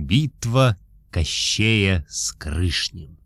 Битва Кощея с Крышнем.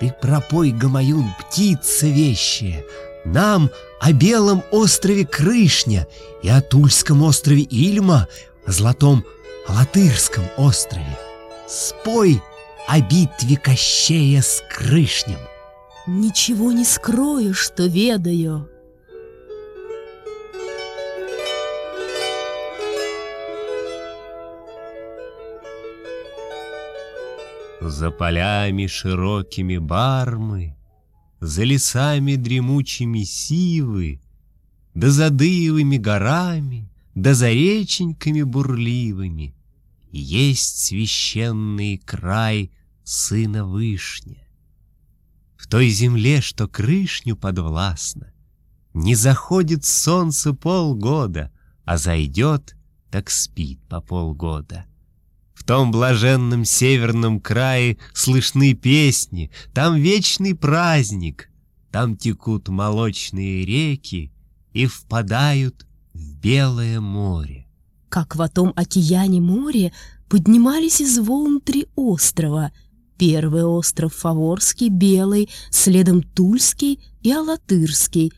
Ты пропой, Гамаюн, птица вещая, Нам о белом острове Крышня И о Тульском острове Ильма, О золотом Латырском острове. Спой о битве Кощея с Крышнем. Ничего не скрою, что ведаю. За полями широкими бармы, За лесами дремучими сивы, Да за дыевыми горами, Да за реченьками бурливыми Есть священный край Сына Вышня. В той земле, что крышню подвластно, Не заходит солнце полгода, А зайдет, так спит по полгода. В том блаженном северном крае слышны песни, Там вечный праздник, там текут молочные реки И впадают белое море. Как в том океане море поднимались из волн три острова. Первый остров Фаворский, Белый, следом Тульский и Алатырский.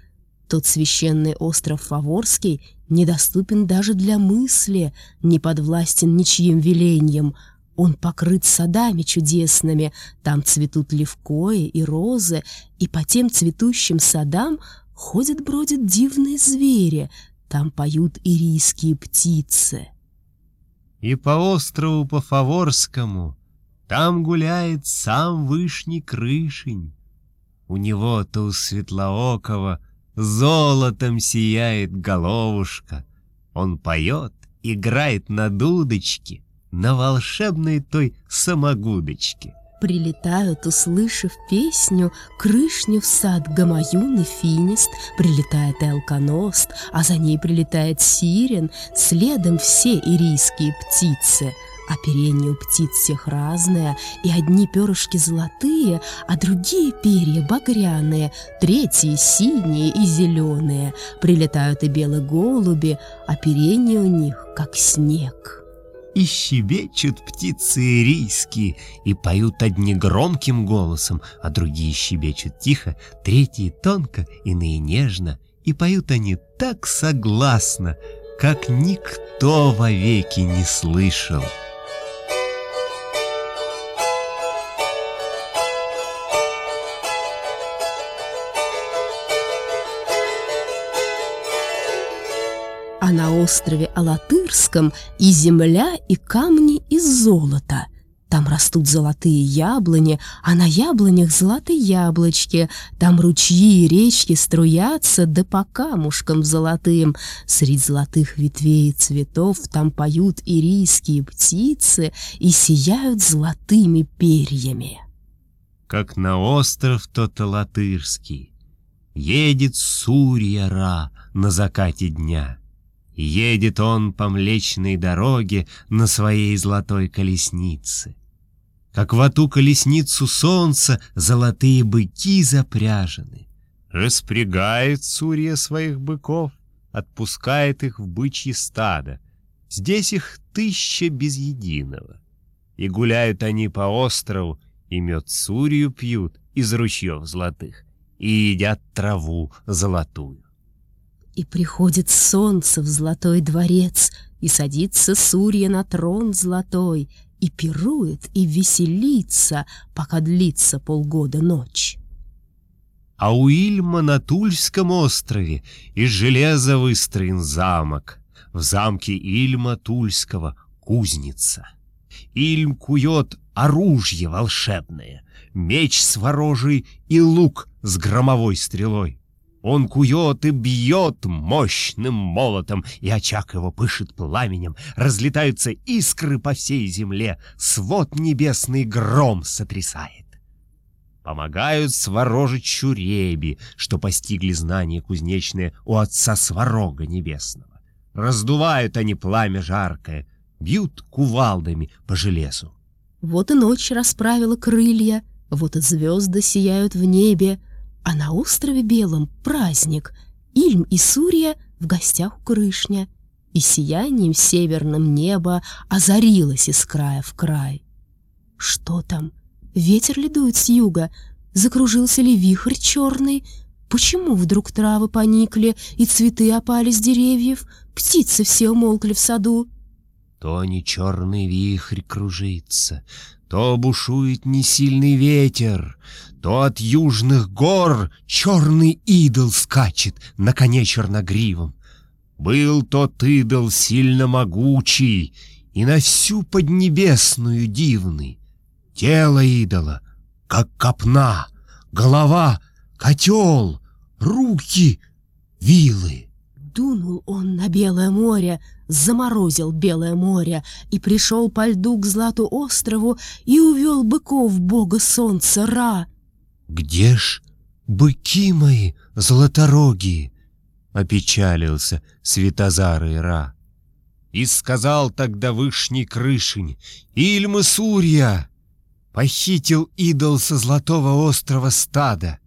Тот священный остров Фаворский недоступен даже для мысли, не подвластен ничьим велением. Он покрыт садами чудесными, там цветут левкои и розы, и по тем цветущим садам ходят-бродят дивные звери, там поют ирийские птицы. И по острову по Фаворскому там гуляет сам Вышний Крышень. У него-то у Светлоокова Золотом сияет головушка. Он поет, играет на дудочке, На волшебной той самогудочке. Прилетают, услышав песню, Крышню в сад Гамаюн и Финист, Прилетает и Алконост, а за ней прилетает Сирен, Следом все ирийские птицы — Оперение у птиц всех разное, и одни перышки золотые, а другие перья багряные, третьи синие и зеленые. Прилетают и белые голуби, оперение у них как снег. И щебечут птицы ирийские, и поют одни громким голосом, а другие щебечут тихо, третьи тонко, иные нежно, и поют они так согласно, как никто вовеки не слышал. Острове Алатырском и земля, и камни из золота. Там растут золотые яблони, а на яблонях золотые яблочки. Там ручьи и речки струятся, да по камушкам золотым. Среди золотых ветвей и цветов там поют ирийские птицы и сияют золотыми перьями. Как на остров тот Алатырский едет Сурья-Ра на закате дня — Едет он по млечной дороге на своей золотой колеснице. Как в оту колесницу солнца золотые быки запряжены. Распрягает Сурья своих быков, отпускает их в бычье стадо. Здесь их тысяча без единого. И гуляют они по острову, и мед Сурью пьют из ручьев золотых, и едят траву золотую. И приходит солнце в золотой дворец, И садится Сурья на трон золотой, И пирует, и веселится, Пока длится полгода ночь. А у Ильма на Тульском острове Из железа выстроен замок. В замке Ильма Тульского кузница. Ильм кует оружие волшебное, Меч с ворожей и лук с громовой стрелой. Он кует и бьет мощным молотом, и очаг его пышет пламенем, разлетаются искры по всей земле, свод небесный гром сотрясает. Помогают сворожить чуреби, что постигли знания кузнечные у отца сварога небесного. Раздувают они пламя жаркое, бьют кувалдами по железу. Вот и ночь расправила крылья, вот и звезды сияют в небе, а на острове Белом праздник. Ильм и Сурья в гостях у крышня, и сиянием северным небо озарилось из края в край. Что там? Ветер ли дует с юга? Закружился ли вихрь черный? Почему вдруг травы поникли и цветы опали с деревьев, птицы все умолкли в саду? То не черный вихрь кружится, то бушует несильный ветер, то от южных гор черный идол скачет на коне черногривом. Был тот идол сильно могучий и на всю поднебесную дивный. Тело идола, как копна, голова — котел, руки — вилы. Дунул он на Белое море, заморозил Белое море и пришел по льду к Злату острову и увел быков бога солнца Ра. «Где ж быки мои златорогие?» — опечалился Светозар Ра. И сказал тогда вышний крышень, «Ильмы Сурья!» Похитил идол со Золотого острова стада.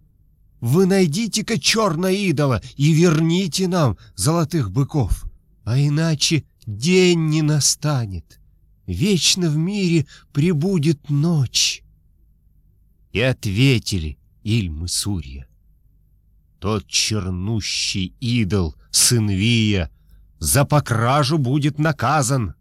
Вы найдите-ка черного идола и верните нам золотых быков, а иначе день не настанет. Вечно в мире прибудет ночь. И ответили Ильмы Сурья. Тот чернущий идол, сын Вия, за покражу будет наказан.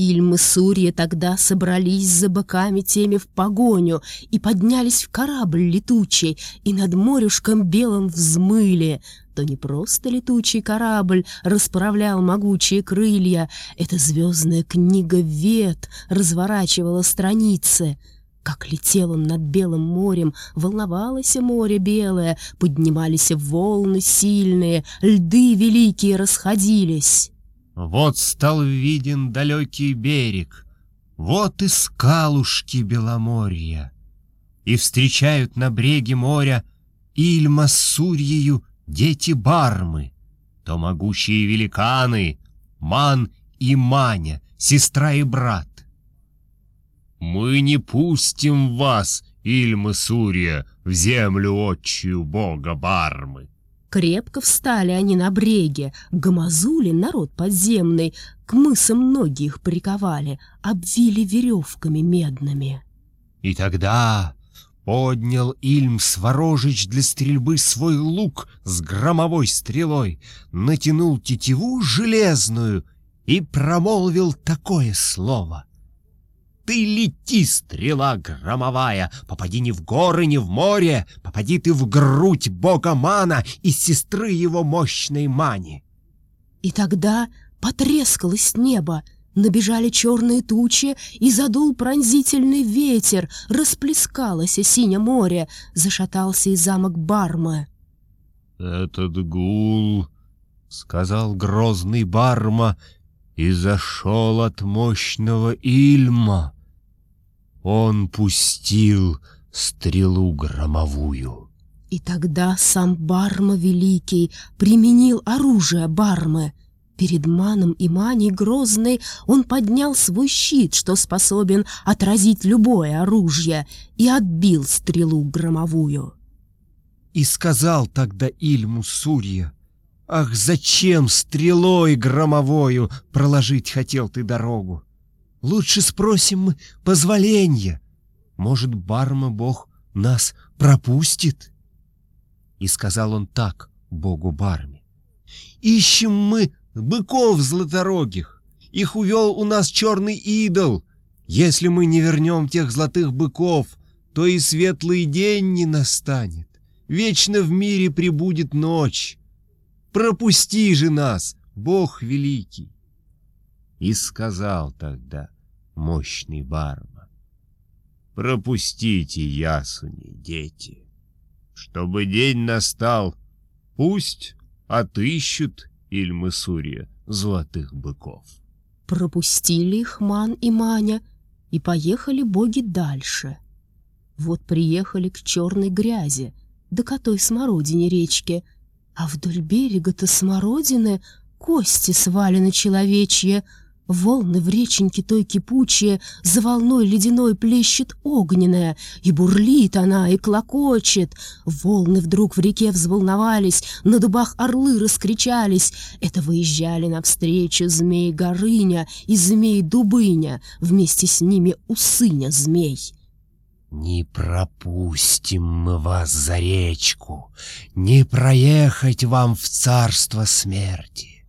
Ильм и Сурья тогда собрались за быками теми в погоню и поднялись в корабль летучий, и над морюшком белым взмыли. То не просто летучий корабль расправлял могучие крылья, это звездная книга Вет разворачивала страницы. Как летел он над белым морем, волновалось море белое, поднимались волны сильные, льды великие расходились. Вот стал виден далекий берег, Вот и скалушки Беломорья. И встречают на бреге моря Ильма с Сурьею дети Бармы, То могучие великаны, Ман и Маня, сестра и брат. «Мы не пустим вас, Ильма Сурья, в землю отчью бога Бармы!» Крепко встали они на бреге, гамазули народ подземный, к мысам ноги их приковали, обвили веревками медными. И тогда поднял Ильм Сворожич для стрельбы свой лук с громовой стрелой, натянул тетиву железную и промолвил такое слово. Ты лети, стрела громовая, попади не в горы, не в море, попади ты в грудь бога Мана и сестры его мощной Мани. И тогда потрескалось небо, набежали черные тучи, и задул пронзительный ветер, расплескалось синее море, зашатался и замок Барма. «Этот гул», — сказал грозный Барма, — и зашел от мощного Ильма. Он пустил стрелу громовую. И тогда сам Барма Великий применил оружие Бармы. Перед Маном и Маней Грозной он поднял свой щит, что способен отразить любое оружие, и отбил стрелу громовую. И сказал тогда Ильму Сурья, «Ах, зачем стрелой громовою проложить хотел ты дорогу? Лучше спросим мы позволения. Может, Барма Бог нас пропустит?» И сказал он так Богу Барме. «Ищем мы быков златорогих. Их увел у нас черный идол. Если мы не вернем тех золотых быков, то и светлый день не настанет. Вечно в мире прибудет ночь. Пропусти же нас, Бог великий!» И сказал тогда мощный барма, «Пропустите ясуни, дети, чтобы день настал, пусть отыщут Ильмы Сурья золотых быков». Пропустили их Ман и Маня, и поехали боги дальше. Вот приехали к черной грязи, да к той смородине речке, а вдоль берега-то смородины кости свалены человечьи, Волны в реченьке той кипучие, За волной ледяной плещет огненная, И бурлит она, и клокочет. Волны вдруг в реке взволновались, На дубах орлы раскричались. Это выезжали навстречу змей Горыня И змей Дубыня, Вместе с ними усыня змей. Не пропустим мы вас за речку, Не проехать вам в царство смерти.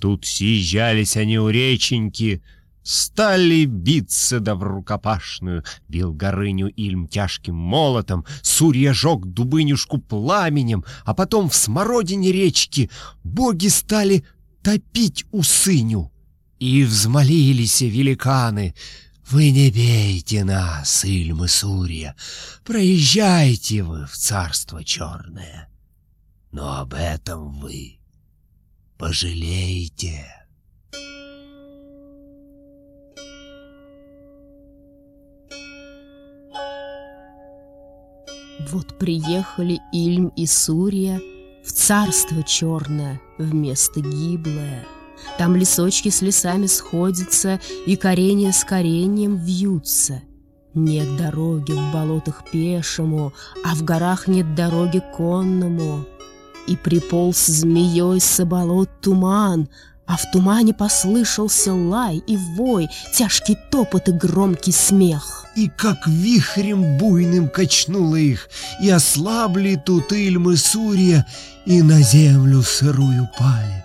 Тут съезжались они у реченьки, Стали биться да в рукопашную. Бил Горыню Ильм тяжким молотом, Сурья жег Дубынюшку пламенем, А потом в смородине речки Боги стали топить усыню. И взмолились великаны — вы не бейте нас, Ильмы Сурья, проезжайте вы в царство черное. Но об этом вы пожалеете. Вот приехали Ильм и Сурья в царство черное вместо гиблое. Там лесочки с лесами сходятся, и коренья с кореньем вьются. Нет дороги в болотах пешему, а в горах нет дороги конному. И приполз змеей с болот туман, а в тумане послышался лай и вой, тяжкий топот и громкий смех. И как вихрем буйным качнуло их, и ослабли тут Ильмы Сурья, и на землю сырую пали.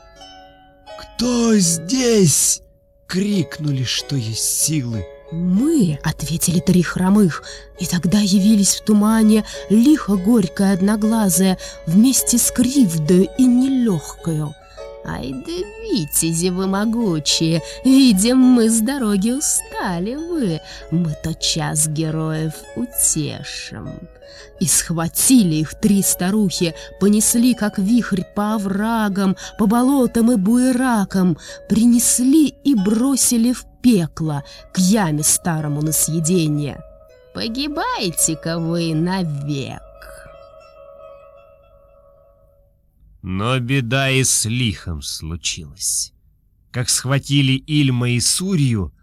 «Кто здесь?» — крикнули, что есть силы. «Мы!» — ответили три хромых, и тогда явились в тумане лихо горькая одноглазая вместе с кривдою и нелегкою. Ай да витязи вы могучие, видим мы с дороги устали вы, мы тот час героев утешим. И схватили их три старухи, понесли, как вихрь, по оврагам, по болотам и буеракам, принесли и бросили в пекло к яме старому на съедение. Погибайте-ка вы навек. Но беда и с лихом случилась. Как схватили Ильма и Сурью,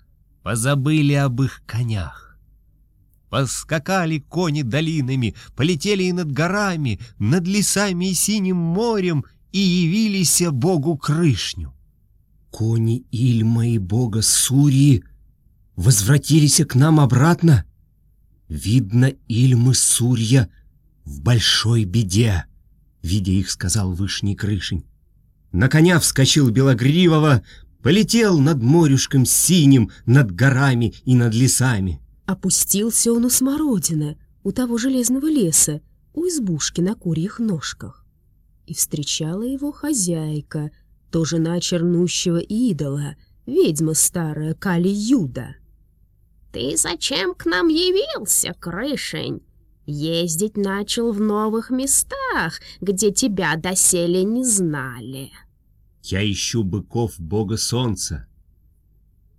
позабыли об их конях. Поскакали кони долинами, полетели и над горами, над лесами и синим морем, и явились Богу крышню. Кони Ильма и Бога Сурьи возвратились к нам обратно. Видно, Ильмы Сурья в большой беде. Видя их, сказал Вышний Крышень. На коня вскочил Белогривого, полетел над морюшком синим, над горами и над лесами. Опустился он у смородины, у того железного леса, у избушки на курьих ножках. И встречала его хозяйка, тоже жена чернущего идола, ведьма старая Кали Юда. «Ты зачем к нам явился, Крышень?» Ездить начал в новых местах, где тебя доселе не знали. Я ищу быков бога солнца.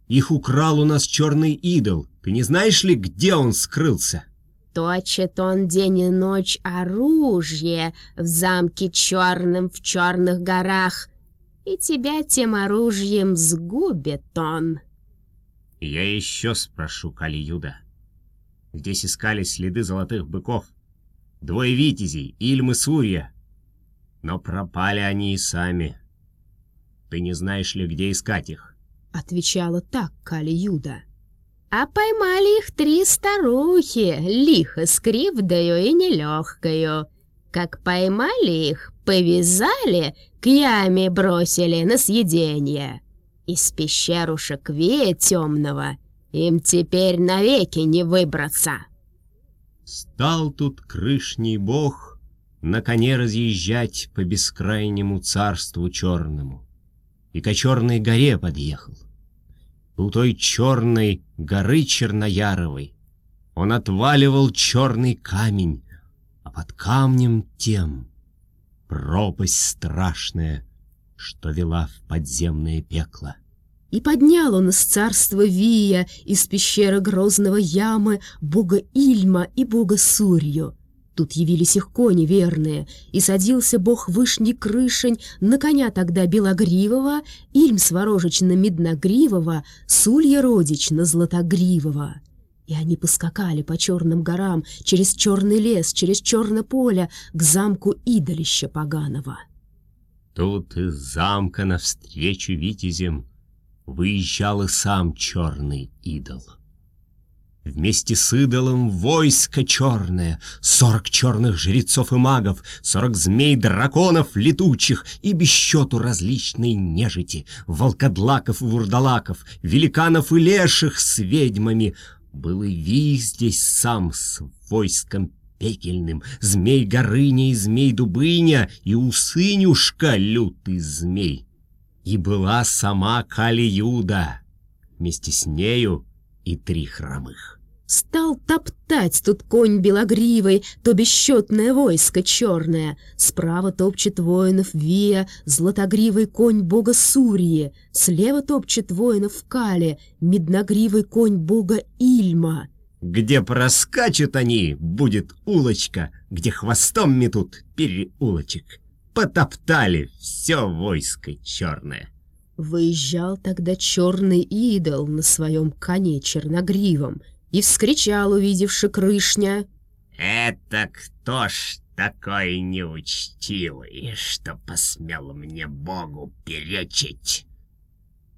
Их украл у нас черный идол. Ты не знаешь ли, где он скрылся? Точит он день и ночь оружие в замке черным в черных горах, и тебя тем оружием сгубит он. Я еще спрошу Кали-Юда. Здесь искались следы золотых быков. Двое витязей, Ильм и Сурья. Но пропали они и сами. Ты не знаешь ли, где искать их? Отвечала так Кали Юда. А поймали их три старухи, лихо с кривдою и нелегкою. Как поймали их, повязали, к яме бросили на съеденье. Из пещерушек вея темного — им теперь навеки не выбраться. Стал тут крышний бог на коне разъезжать по бескрайнему царству черному. И к черной горе подъехал. У той черной горы Чернояровой он отваливал черный камень, а под камнем тем пропасть страшная, что вела в подземное пекло. И поднял он из царства Вия, из пещеры грозного ямы, бога Ильма и бога Сурью. Тут явились их кони верные, и садился бог вышний крышень на коня тогда белогривого, Ильм сворожич на медногривого, Сулья родич на златогривого. И они поскакали по черным горам, через черный лес, через черное поле, к замку идолища поганого. Тут из замка навстречу витязем выезжал и сам черный идол. Вместе с идолом войско черное, сорок черных жрецов и магов, сорок змей-драконов летучих и без счету различной нежити, волкодлаков и вурдалаков, великанов и леших с ведьмами. Был Ви здесь сам с войском пекельным, змей-горыня и змей-дубыня, и усынюшка лютый змей. И была сама Кали-Юда, вместе с нею и три хромых. Стал топтать тут конь белогривый, то бесчетное войско черное. Справа топчет воинов Вия, златогривый конь бога Сурии. Слева топчет воинов Кали, медногривый конь бога Ильма. Где проскачут они, будет улочка, где хвостом метут переулочек. Потоптали все войско черное. Выезжал тогда черный идол на своем коне черногривом — и вскричал, увидевши крышня. «Это кто ж такой неучтивый, что посмел мне Богу перечить?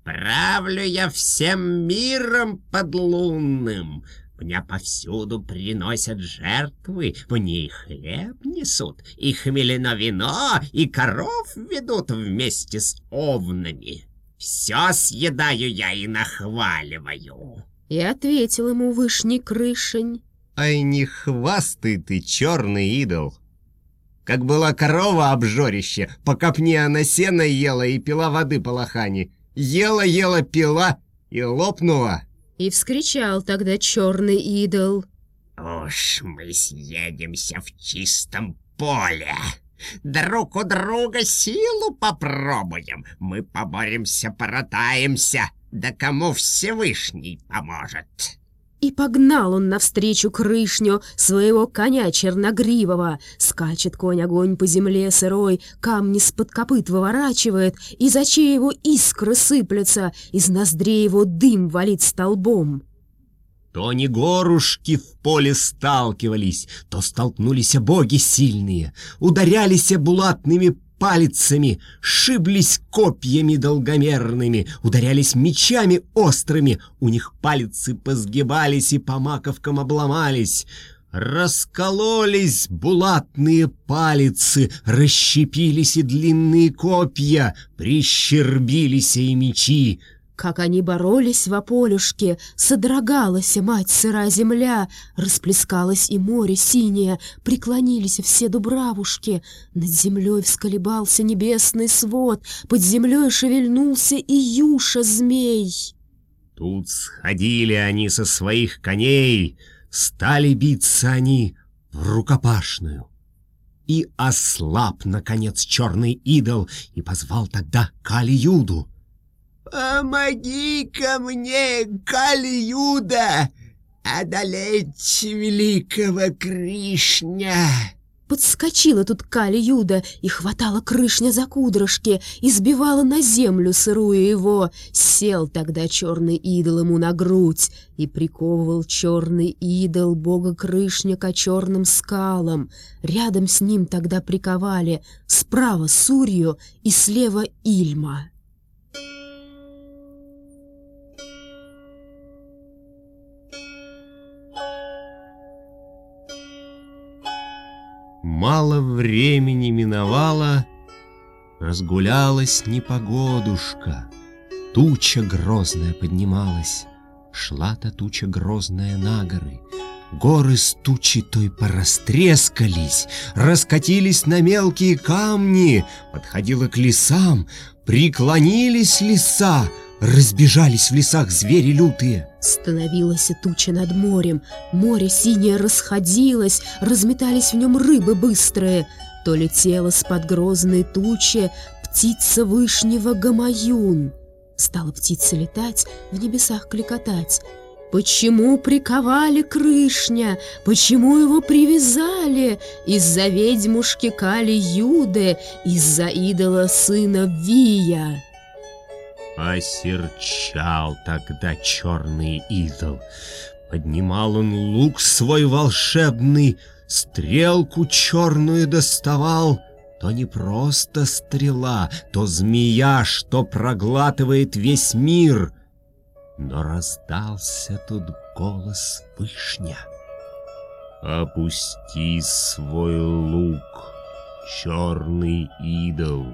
Правлю я всем миром подлунным, мне повсюду приносят жертвы, мне и хлеб несут, и хмелено вино, и коров ведут вместе с овнами. Все съедаю я и нахваливаю». И ответил ему вышний крышень. Ай, не хвастай ты, черный идол. Как была корова обжорище, по копне она сено ела и пила воды по лохане. Ела-ела, пила и лопнула. И вскричал тогда черный идол. Уж мы съедемся в чистом поле. Друг у друга силу попробуем. Мы поборемся, поротаемся. Да кому Всевышний поможет? И погнал он навстречу крышню своего коня черногривого. Скачет конь-огонь по земле сырой, камни с-под копыт выворачивает, из очей его искры сыплются, из ноздрей его дым валит столбом. То не горушки в поле сталкивались, то столкнулись боги сильные, ударялись булатными палицами, шиблись копьями долгомерными, ударялись мечами острыми, у них пальцы позгибались и по маковкам обломались. Раскололись булатные палицы, расщепились и длинные копья, прищербились и мечи. Как они боролись в ополюшке, содрогалась мать сыра земля, расплескалось и море синее, преклонились все дубравушки. Над землей всколебался небесный свод, под землей шевельнулся и юша змей. Тут сходили они со своих коней, стали биться они в рукопашную. И ослаб, наконец, черный идол и позвал тогда Кали-Юду — «Помоги-ка мне, Кали-Юда, одолеть великого Кришня!» Подскочила тут Кали-Юда и хватала Крышня за кудрышки, избивала на землю сырую его. Сел тогда черный идол ему на грудь и приковывал черный идол бога Крышня к черным скалам. Рядом с ним тогда приковали справа Сурью и слева Ильма. Мало времени миновало, Разгулялась непогодушка, Туча грозная поднималась, Шла-то туча грозная на горы, Горы с тучи той порастрескались, Раскатились на мелкие камни, Подходила к лесам, Преклонились леса, Разбежались в лесах звери лютые. Становилась туча над морем, море синее расходилось, разметались в нем рыбы быстрые. То летела с-под грозной тучи птица вышнего Гамаюн. Стала птица летать, в небесах кликотать. Почему приковали Крышня? Почему его привязали? Из-за ведьмушки Кали Юды, из-за идола сына Вия. Осерчал тогда черный идол. Поднимал он лук свой волшебный, Стрелку черную доставал, То не просто стрела, то змея, Что проглатывает весь мир. Но раздался тут голос вышня. Опусти свой лук, черный идол.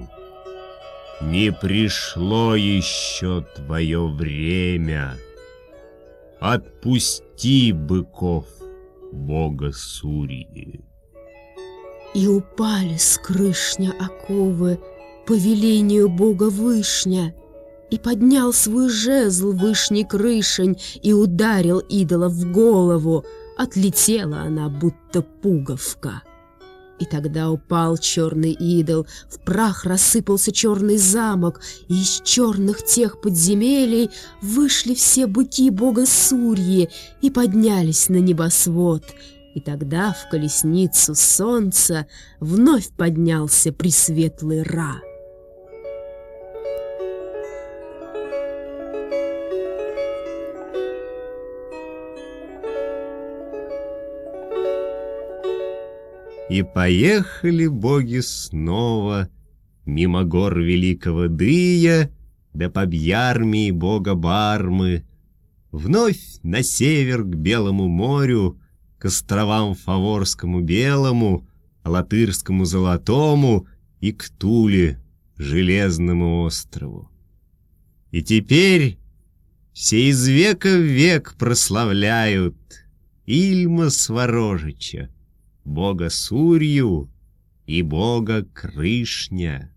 Не пришло еще твое время. Отпусти быков, бога Сурии. И упали с крышня оковы по велению бога Вышня, и поднял свой жезл вышний крышень и ударил идола в голову. Отлетела она, будто пуговка. И тогда упал черный идол, в прах рассыпался черный замок, и из черных тех подземелий вышли все быки бога Сурьи и поднялись на небосвод. И тогда в колесницу солнца вновь поднялся пресветлый Ра. И поехали боги снова Мимо гор великого Дыя Да по Бьярмии бога Бармы, Вновь на север к Белому морю, К островам Фаворскому Белому, Латырскому Золотому И к Туле, Железному острову. И теперь все из века в век прославляют Ильма Сворожича, бога Сурью и бога Крышня.